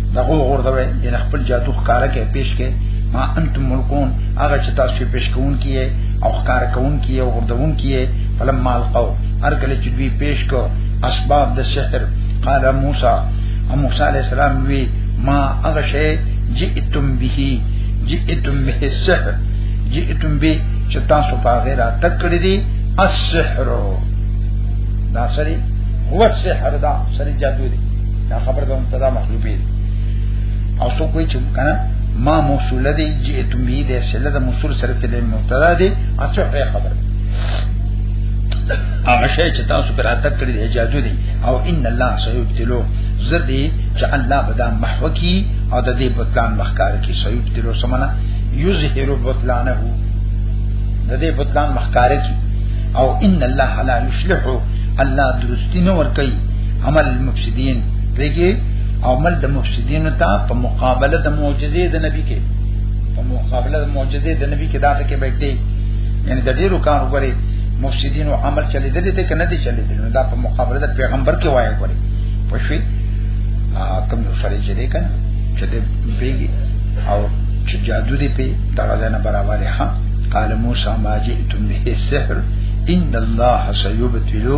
دغه ورته وي ان خپل جادو ښکارا کې پیش کې ما انتم ملکون هغه چې تاسو پیش کوون کیه او ښکار کوون کیه او غردون کیه فلم مال قو هر کله چې دوی پیش کو اسباب د سحر قال موسی او موسی علی السلام وی ما هغه شی جئتم به جئتم به السحر جئتم به چې تاسو په غیره تکړه دي السحر دا سری هو السحر دا سری جادو دی دا خبره د مبتدا محذوبه او څوک وی چې کنه ما موصول دی جئتم به د سله د موصول سره کې د مبتدا دی اصل هغه خبره هغه شی چې تاسو پر اته کړی دی جادو دی او ان الله سيبتلو زر دی چې الله بدا محو کی او د دې بطلان مخکار کی سيبتلو سمنا یظهر بطلانه د دې بطلان مخکار کی او ان الله لا یصلح الله درستی نه ور کوي عمل المفسدين دیږي عمل د مفسدين ته په مقابله د معجزې د نبی کې په مقابله د معجزې د نبی کې دا څه کې بګدي یعنی د ډیرو کار وګوري مفسدين او عمل چلی دي ته کنه دي چلی دي دا په مقابله د پیغمبر کې وایي وګوري پښوی کوم یو سره چې دی کنه چې دې بیګي او چې جادو دې په دغه ځای نه برابر ها قال موسی ما جئتم به السحر ان الله سيبتلو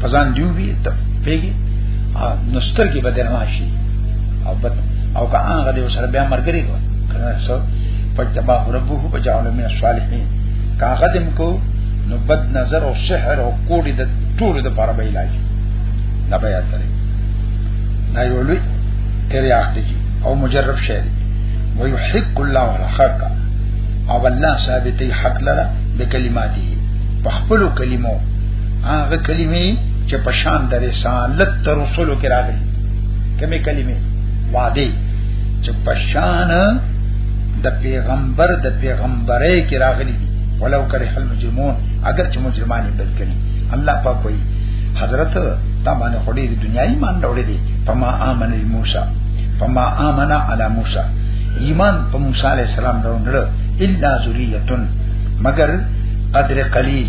پزان دیو بی ته پیګي نو سترګې به درنا شي او بد او که هغه دې سره بیا مرګري کو کنه سو فجبا ربه بجعل من الصالحين کاغه دم کو نو بد نظر او سحر او کوډي د ټول د پاره به علاج نه بیا ترې نه یو لوی تیرې اخته جی او مجرب شه ويحق الله الحق او الله ثابتې حق لره د کلماتي په خپل کلمو هغه کلمې چې په شان د رسالت تر رسولو کې راغلي کومې کلمې وعده چې په شان د پیغمبر د پیغمبرۍ کې راغلي دي ولو کرے حل مجرمون اگر چې مجرمان یې بد کړي الله پاک وایي حضرت دا باندې خوري د دنیا ایمان راوړي دي فما امن موسی فما امن علی موسی ایمان په موسی علی السلام راوړل الا ذریه مگر قدر قلیل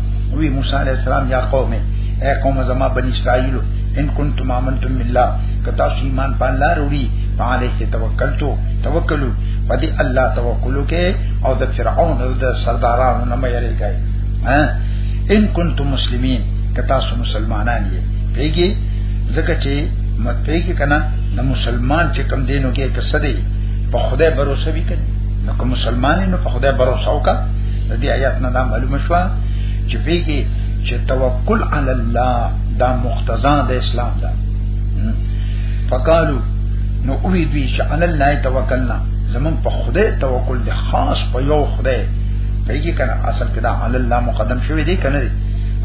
وی موسی علیہ السلام یا قوم اے قوم زما بنی اسرائیل ان کنتم آمنتم بالله کتا شی ایمان په الله وروړي علیه توکلتو توکلو پدې الله توکل کې او د فرعون او د سردارانو نه مې لري ان کنتم مسلمین کتا سو مسلمانان یې پیګي زکه چې مت پیګي کنه د مسلمان چې کم دینو کې کسدې په خدای باور وسوي کنه نو کوم مسلمان نو په خدای باور وسوکا د دې آیات نه دا معلومه شو چې پیږي چې توکل علی الله دا مقتضا د اسلام ده فقالو نو اوی دوی چې علی الله توکلنا زمون په خدای توکل دي خاص په یو خدای پیږي کنه اصل کې دا علی الله مقدم شوی دی کنه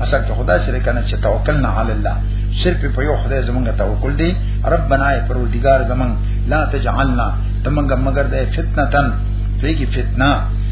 اصل کې خدای سره کنه چې توکلنا علی الله صرف په یو خدای زمونږ توکل دی ربنا ای پروردگار زمون لا تجعلنا تمنګ مگر د فتنه تن پیږي فتنه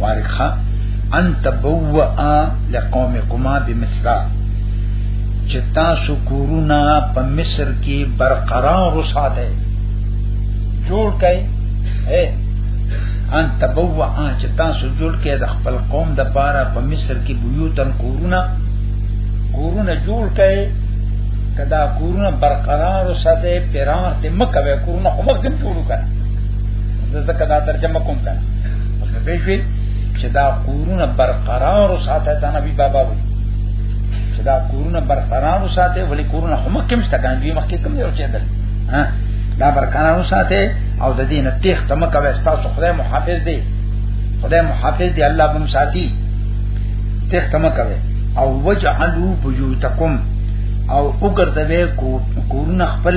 وارخه ان تبوءا لقومکما بمصر چې تاسو کورونا په مصر کې برقرار وساته جوړ کړئ اے ان تبوءا چې تاسو جوړ کړئ د خپل قوم د پاره په مصر کې بيوتن کورونا کورونا جوړ کړئ کدا کورونا برقرار وساته پیران ته مکه کورونا خو مخکې جوړ کړئ زه زکه دا ترجمه کوم کنه په به شي چې دا کورونه برقرار ساته دا نبی بابا وي چې دا کورونه برقرار ساته ولی کورونه هم کوم څه کان دی مخکې کوم یو چې دل ها دا برقرار ساته او د دې نه تخ تم کوي تاسو خدای محافظ دی خدای محافظ دی الله بم ساتي تخ تم کوي او وجعلوا بيوتکم او وګرځوي کورونه خپل